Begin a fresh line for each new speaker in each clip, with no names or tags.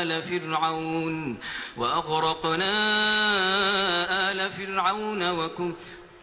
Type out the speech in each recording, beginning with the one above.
آل فرعون وأغرقنا آل فرعون وكم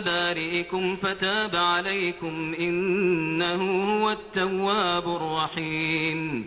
بارئكم فتاب عليكم إنه هو التواب الرحيم.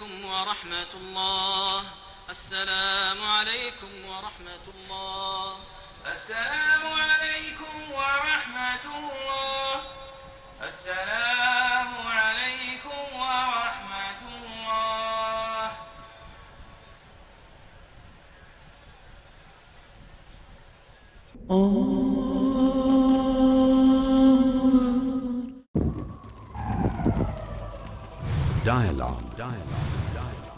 عليكم ورحمة الله. السلام عليكم ورحمة الله.
السلام عليكم ورحمة الله. السلام عليكم ورحمة الله.
Dialogue.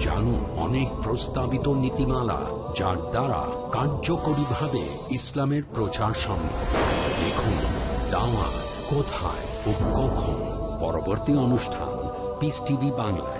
জানুন অনেক প্রস্তাবিত নীতিমালা, যার দ্বারা কার্যকরীভাবে ইসলামের প্রচার সম্ভব। দেখুন দাওয়া কোথায় ও কখন। পরবর্তী অনুষ্ঠান পিস টিভি বাংলায়।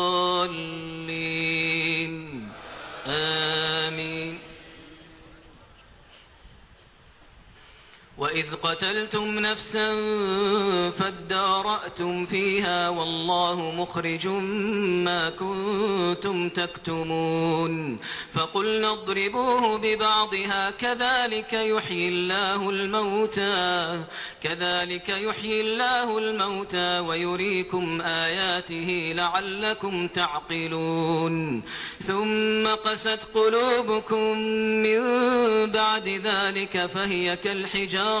وإذ قتلتم نفسا فادارأتم فيها والله مخرج ما كنتم تكتمون فقلنا اضربوه ببعضها كذلك يحيي الله الموتى كذلك يحيي الله الموتى ويريكم آياته لعلكم تعقلون ثم قست قلوبكم من بعد ذلك فهي كالحجارة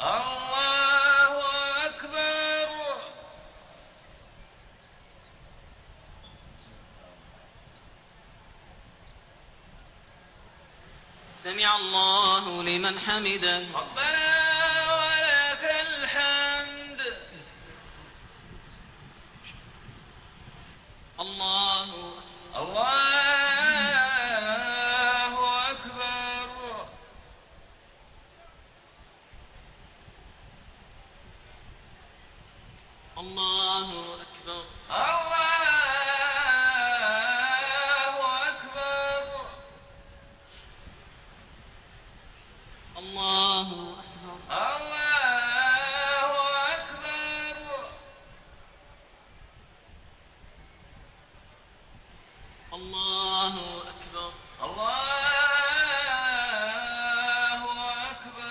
الله أكبر.
سمع الله لمن حمده.
ربنا ولك الحمد
الله
الله أكبر
الله أكبر
الله أكبر
الله أكبر
الله أكبر
الله أكبر
الله أكبر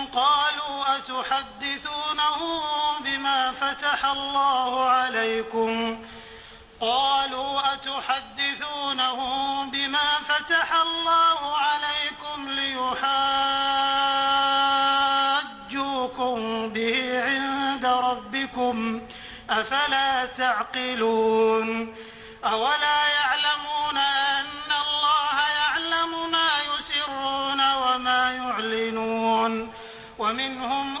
قالوا أتحدثونهم بما فتح الله عليكم. قالوا أتحدثونهم بما فتح الله عليكم ليحاجوكم به عند ربكم. أفلا تعقلون؟ أولا يعلمون أن الله يعلم ما يسرون وما يعلنون. ومنهم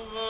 الله